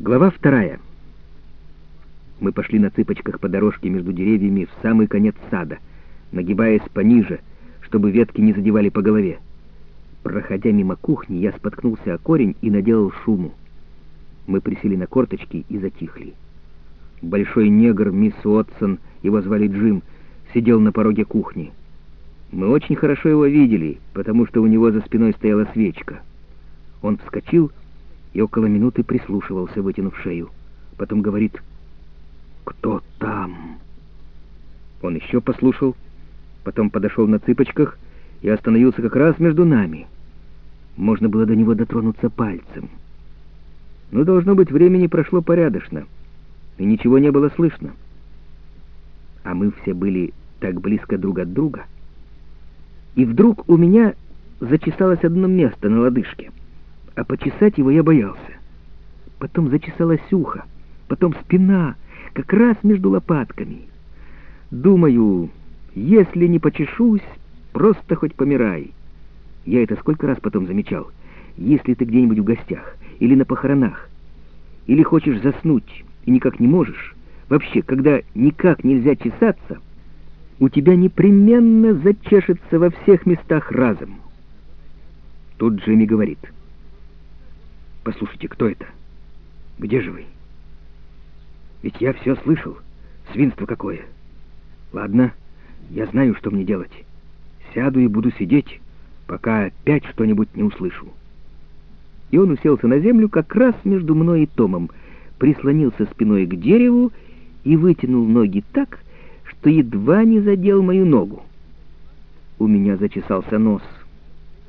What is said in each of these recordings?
Глава вторая. Мы пошли на цыпочках по дорожке между деревьями в самый конец сада, нагибаясь пониже, чтобы ветки не задевали по голове. Проходя мимо кухни, я споткнулся о корень и наделал шуму. Мы присели на корточки и затихли. Большой негр, мисс Уотсон, его звали Джим, сидел на пороге кухни. Мы очень хорошо его видели, потому что у него за спиной стояла свечка. Он вскочил и около минуты прислушивался, вытянув шею. Потом говорит «Кто там?» Он еще послушал, потом подошел на цыпочках и остановился как раз между нами. Можно было до него дотронуться пальцем. Но, должно быть, времени прошло порядочно, и ничего не было слышно. А мы все были так близко друг от друга. И вдруг у меня зачесалось одно место на лодыжке — а почесать его я боялся. Потом зачесалось ухо, потом спина, как раз между лопатками. Думаю, если не почешусь, просто хоть помирай. Я это сколько раз потом замечал. Если ты где-нибудь в гостях или на похоронах, или хочешь заснуть и никак не можешь, вообще, когда никак нельзя чесаться, у тебя непременно зачешется во всех местах разом. Тут Джимми говорит — Послушайте, кто это? Где же вы? Ведь я все слышал. Свинство какое. Ладно, я знаю, что мне делать. Сяду и буду сидеть, пока опять что-нибудь не услышу. И он уселся на землю как раз между мной и Томом, прислонился спиной к дереву и вытянул ноги так, что едва не задел мою ногу. У меня зачесался нос.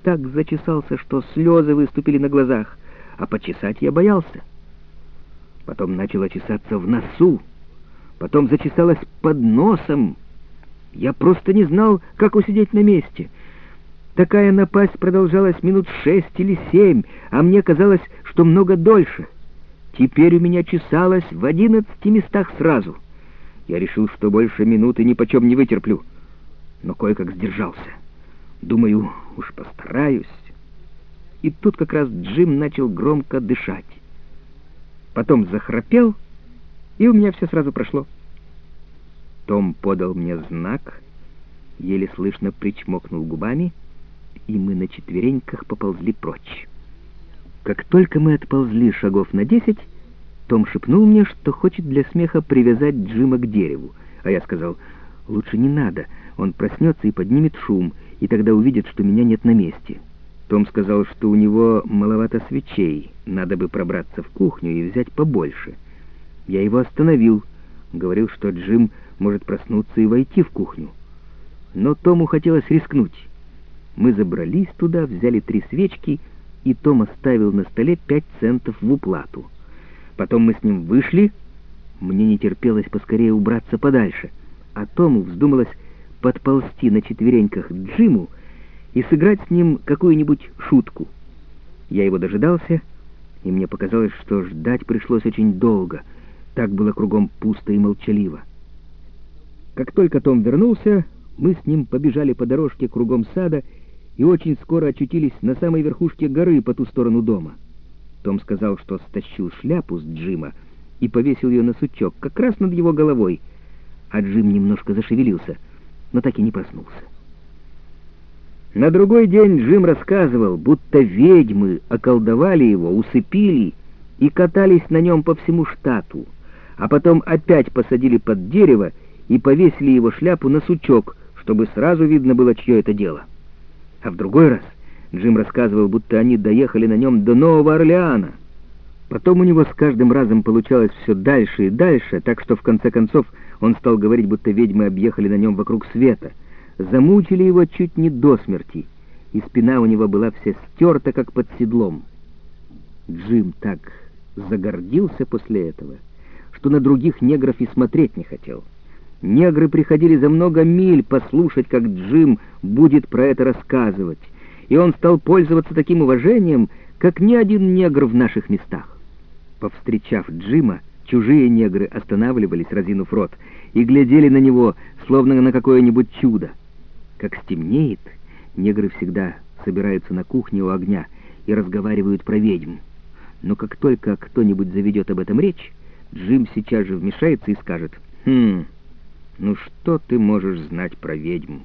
Так зачесался, что слезы выступили на глазах а почесать я боялся. Потом начала чесаться в носу, потом зачесалась под носом. Я просто не знал, как усидеть на месте. Такая напасть продолжалась минут шесть или семь, а мне казалось, что много дольше. Теперь у меня чесалось в одиннадцати местах сразу. Я решил, что больше минуты ни почем не вытерплю, но кое-как сдержался. Думаю, уж постараюсь. И тут как раз Джим начал громко дышать. Потом захрапел, и у меня все сразу прошло. Том подал мне знак, еле слышно причмокнул губами, и мы на четвереньках поползли прочь. Как только мы отползли шагов на десять, том шепнул мне, что хочет для смеха привязать Джима к дереву, а я сказал, лучше не надо, он проснется и поднимет шум, и тогда увидит, что меня нет на месте». Том сказал, что у него маловато свечей, надо бы пробраться в кухню и взять побольше. Я его остановил, говорил, что Джим может проснуться и войти в кухню. Но Тому хотелось рискнуть. Мы забрались туда, взяли три свечки, и Том оставил на столе пять центов в уплату. Потом мы с ним вышли, мне не терпелось поскорее убраться подальше, а Тому вздумалось подползти на четвереньках Джиму, и сыграть с ним какую-нибудь шутку. Я его дожидался, и мне показалось, что ждать пришлось очень долго. Так было кругом пусто и молчаливо. Как только Том вернулся, мы с ним побежали по дорожке кругом сада и очень скоро очутились на самой верхушке горы по ту сторону дома. Том сказал, что стащил шляпу с Джима и повесил ее на сучок, как раз над его головой, а Джим немножко зашевелился, но так и не проснулся. На другой день Джим рассказывал, будто ведьмы околдовали его, усыпили и катались на нем по всему штату, а потом опять посадили под дерево и повесили его шляпу на сучок, чтобы сразу видно было, чье это дело. А в другой раз Джим рассказывал, будто они доехали на нем до Нового Орлеана. Потом у него с каждым разом получалось все дальше и дальше, так что в конце концов он стал говорить, будто ведьмы объехали на нем вокруг света — замучили его чуть не до смерти, и спина у него была вся стерта, как под седлом. Джим так загордился после этого, что на других негров и смотреть не хотел. Негры приходили за много миль послушать, как Джим будет про это рассказывать, и он стал пользоваться таким уважением, как ни один негр в наших местах. Повстречав Джима, чужие негры останавливались, разинув рот, и глядели на него, словно на какое-нибудь чудо. Как стемнеет, негры всегда собираются на кухне у огня и разговаривают про ведьм. Но как только кто-нибудь заведет об этом речь, Джим сейчас же вмешается и скажет «Хм, ну что ты можешь знать про ведьм?»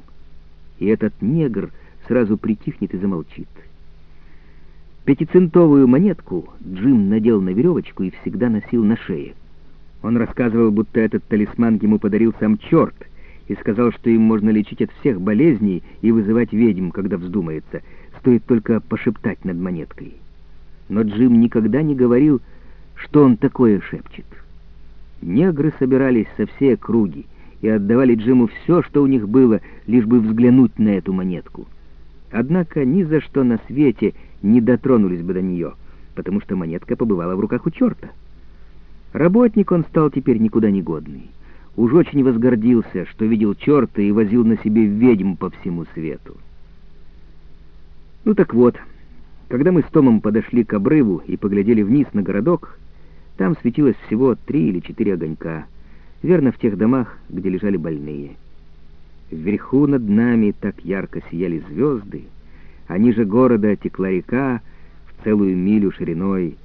И этот негр сразу притихнет и замолчит. Пятицентовую монетку Джим надел на веревочку и всегда носил на шее. Он рассказывал, будто этот талисман ему подарил сам черт, и сказал, что им можно лечить от всех болезней и вызывать ведьм, когда вздумается, стоит только пошептать над монеткой. Но Джим никогда не говорил, что он такое шепчет. Негры собирались со всей округи и отдавали Джиму все, что у них было, лишь бы взглянуть на эту монетку. Однако ни за что на свете не дотронулись бы до нее, потому что монетка побывала в руках у черта. Работник он стал теперь никуда не годный. Уж очень возгордился, что видел черта и возил на себе ведьм по всему свету. Ну так вот, когда мы с Томом подошли к обрыву и поглядели вниз на городок, там светилось всего три или четыре огонька, верно в тех домах, где лежали больные. Вверху над нами так ярко сияли звезды, а ниже города текла река в целую милю шириной,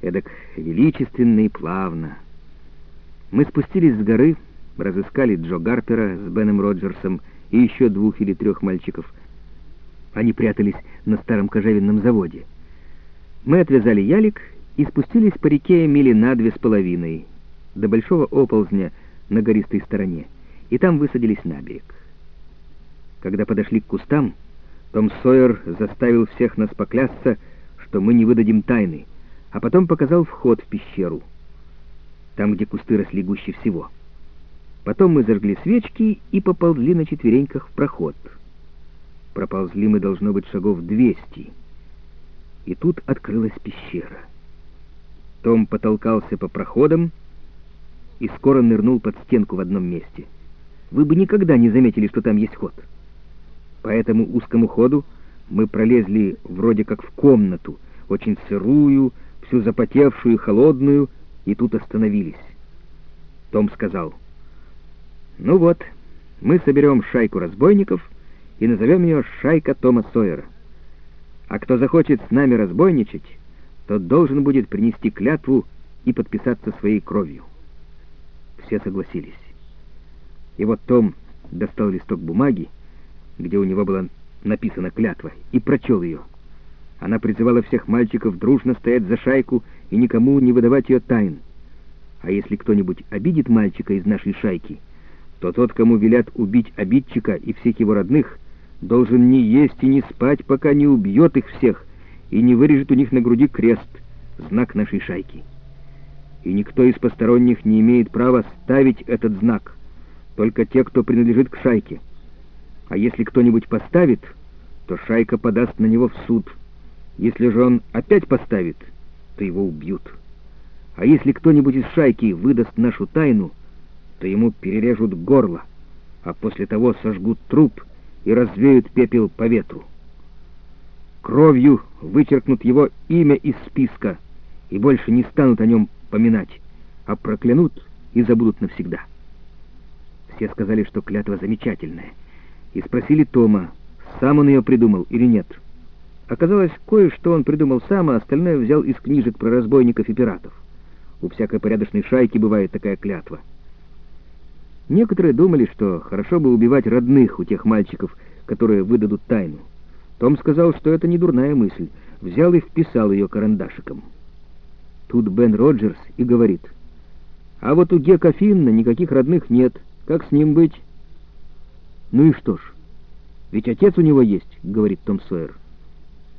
эдак величественно и плавно. Мы спустились с горы, разыскали Джо Гарпера с Беном Роджерсом и еще двух или трех мальчиков. Они прятались на старом кожевенном заводе. Мы отвязали ялик и спустились по реке мили на две с половиной, до большого оползня на гористой стороне, и там высадились на берег. Когда подошли к кустам, том Сойер заставил всех нас поклясться, что мы не выдадим тайны — а потом показал вход в пещеру, там, где кусты росли гуще всего. Потом мы зажгли свечки и поползли на четвереньках в проход. Проползли мы, должно быть, шагов двести. И тут открылась пещера. Том потолкался по проходам и скоро нырнул под стенку в одном месте. Вы бы никогда не заметили, что там есть ход. По этому узкому ходу мы пролезли вроде как в комнату, очень сырую, всю запотевшую холодную, и тут остановились. Том сказал, «Ну вот, мы соберем шайку разбойников и назовем ее «Шайка Тома Сойера». А кто захочет с нами разбойничать, тот должен будет принести клятву и подписаться своей кровью». Все согласились. И вот Том достал листок бумаги, где у него была написана клятва, и прочел ее. Она призывала всех мальчиков дружно стоять за шайку и никому не выдавать ее тайн. А если кто-нибудь обидит мальчика из нашей шайки, то тот, кому велят убить обидчика и всех его родных, должен не есть и не спать, пока не убьет их всех и не вырежет у них на груди крест, знак нашей шайки. И никто из посторонних не имеет права ставить этот знак, только те, кто принадлежит к шайке. А если кто-нибудь поставит, то шайка подаст на него в суд — если же он опять поставит, то его убьют. А если кто-нибудь из шайки выдаст нашу тайну, то ему перережут горло, а после того сожгут труп и развеют пепел по ветру. Кровью вычеркнут его имя из списка и больше не станут о нем поминать, а проклянут и забудут навсегда. Все сказали, что клятва замечательная, и спросили Тома, сам он ее придумал или нет — Оказалось, кое-что он придумал сам, а остальное взял из книжек про разбойников и пиратов. У всякой порядочной шайки бывает такая клятва. Некоторые думали, что хорошо бы убивать родных у тех мальчиков, которые выдадут тайну. Том сказал, что это не дурная мысль, взял и вписал ее карандашиком. Тут Бен Роджерс и говорит, «А вот у Гека Финна никаких родных нет, как с ним быть?» «Ну и что ж, ведь отец у него есть», — говорит Том Сойер.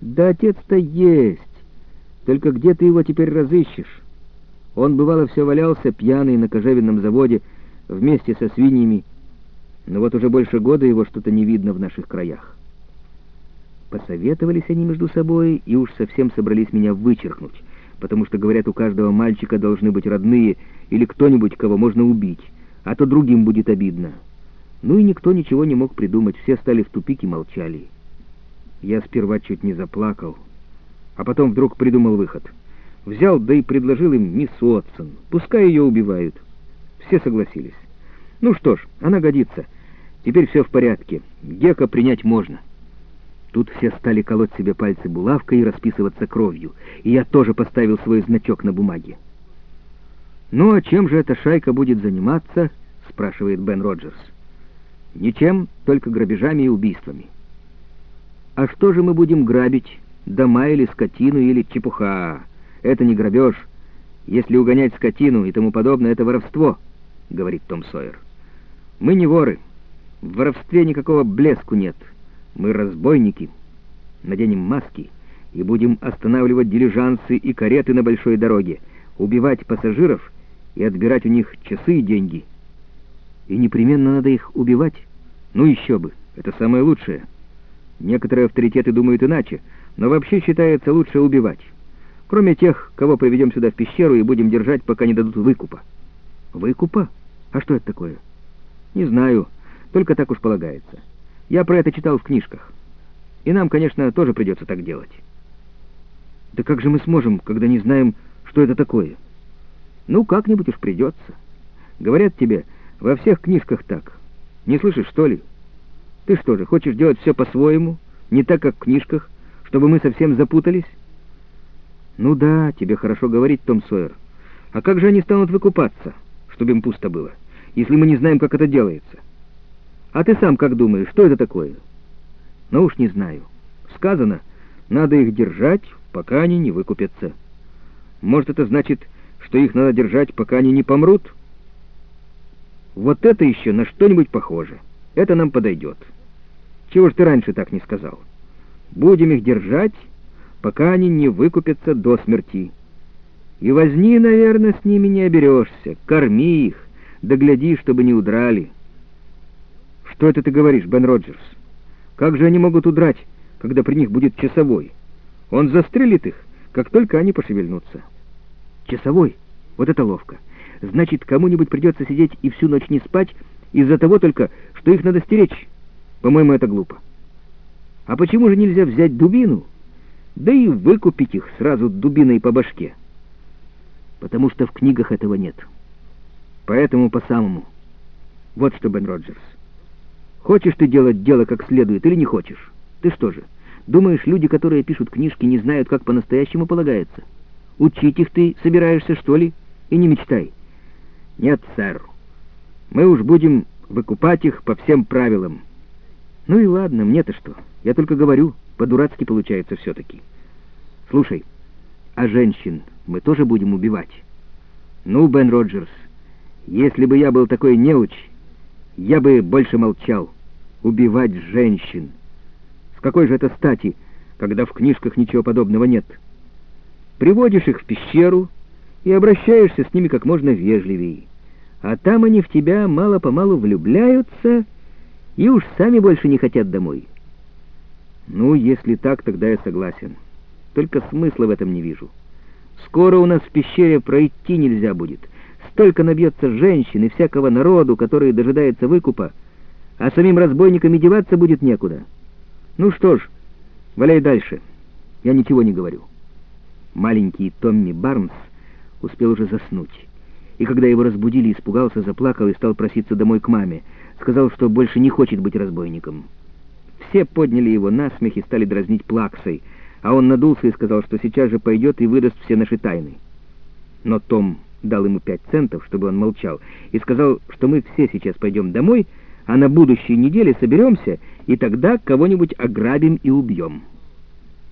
Да отец-то есть, только где ты его теперь разыщешь? Он, бывало, все валялся пьяный на кожевенном заводе вместе со свиньями, но вот уже больше года его что-то не видно в наших краях. Посоветовались они между собой и уж совсем собрались меня вычеркнуть, потому что, говорят, у каждого мальчика должны быть родные или кто-нибудь, кого можно убить, а то другим будет обидно. Ну и никто ничего не мог придумать, все стали в тупик и молчали. Я сперва чуть не заплакал, а потом вдруг придумал выход. Взял, да и предложил им мисс Уотсон. Пускай ее убивают. Все согласились. Ну что ж, она годится. Теперь все в порядке. Гека принять можно. Тут все стали колоть себе пальцы булавкой и расписываться кровью, и я тоже поставил свой значок на бумаге. «Ну, а чем же эта шайка будет заниматься?» — спрашивает Бен Роджерс. «Ничем, только грабежами и убийствами». «А что же мы будем грабить? Дома или скотину, или чепуха? Это не грабеж. Если угонять скотину и тому подобное, это воровство», — говорит Том Сойер. «Мы не воры. В воровстве никакого блеску нет». Мы разбойники, наденем маски и будем останавливать дилижансы и кареты на большой дороге, убивать пассажиров и отбирать у них часы и деньги. И непременно надо их убивать? Ну еще бы, это самое лучшее. Некоторые авторитеты думают иначе, но вообще считается лучше убивать. Кроме тех, кого приведем сюда в пещеру и будем держать, пока не дадут выкупа. Выкупа? А что это такое? Не знаю, только так уж полагается. Я про это читал в книжках. И нам, конечно, тоже придется так делать. Да как же мы сможем, когда не знаем, что это такое? Ну, как-нибудь уж придется. Говорят тебе, во всех книжках так. Не слышишь, что ли? Ты что же, хочешь делать все по-своему, не так, как в книжках, чтобы мы совсем запутались? Ну да, тебе хорошо говорить, Том Сойер. А как же они станут выкупаться, чтобы им пусто было, если мы не знаем, как это делается? А ты сам как думаешь, что это такое? Ну уж не знаю. Сказано, надо их держать, пока они не выкупятся. Может, это значит, что их надо держать, пока они не помрут? Вот это еще на что-нибудь похоже. Это нам подойдет. Чего ж ты раньше так не сказал? Будем их держать, пока они не выкупятся до смерти. И возни, наверное, с ними не оберешься. Корми их, да гляди, чтобы не удрали». «Что это ты говоришь, Бен Роджерс? Как же они могут удрать, когда при них будет часовой? Он застрелит их, как только они пошевельнутся». «Часовой? Вот это ловко. Значит, кому-нибудь придется сидеть и всю ночь не спать из-за того только, что их надо стеречь. По-моему, это глупо. А почему же нельзя взять дубину, да и выкупить их сразу дубиной по башке?» «Потому что в книгах этого нет. Поэтому по-самому. Вот что, Бен Роджерс». Хочешь ты делать дело как следует или не хочешь? Ты что же, думаешь, люди, которые пишут книжки, не знают, как по-настоящему полагается? Учить их ты собираешься, что ли? И не мечтай. Нет, сэр. Мы уж будем выкупать их по всем правилам. Ну и ладно, мне-то что? Я только говорю, по-дурацки получается все-таки. Слушай, а женщин мы тоже будем убивать? Ну, Бен Роджерс, если бы я был такой неуч, я бы больше молчал. Убивать женщин. С какой же это стати, когда в книжках ничего подобного нет? Приводишь их в пещеру и обращаешься с ними как можно вежливее. А там они в тебя мало-помалу влюбляются и уж сами больше не хотят домой. Ну, если так, тогда я согласен. Только смысла в этом не вижу. Скоро у нас в пещере пройти нельзя будет — Столько набьется женщин и всякого народу, который дожидается выкупа, а самим разбойникам и деваться будет некуда. Ну что ж, валяй дальше. Я ничего не говорю. Маленький Томми Барнс успел уже заснуть. И когда его разбудили, испугался, заплакал и стал проситься домой к маме. Сказал, что больше не хочет быть разбойником. Все подняли его на смех и стали дразнить плаксой, а он надулся и сказал, что сейчас же пойдет и выдаст все наши тайны. Но Том дал ему пять центов, чтобы он молчал, и сказал, что мы все сейчас пойдем домой, а на будущей неделе соберемся, и тогда кого-нибудь ограбим и убьем.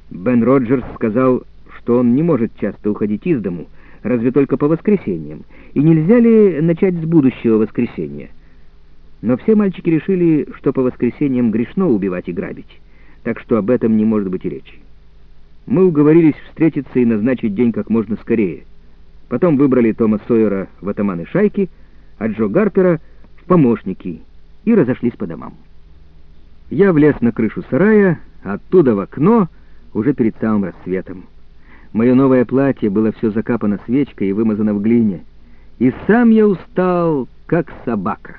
Бен Роджерс сказал, что он не может часто уходить из дому, разве только по воскресеньям, и нельзя ли начать с будущего воскресенья. Но все мальчики решили, что по воскресеньям грешно убивать и грабить, так что об этом не может быть и речи. Мы уговорились встретиться и назначить день как можно скорее — Потом выбрали Тома Сойера в атаманы шайки, а Джо Гарпера в помощники и разошлись по домам. Я влез на крышу сарая, оттуда в окно, уже перед самым рассветом. Мое новое платье было все закапано свечкой и вымазано в глине. И сам я устал, как собака.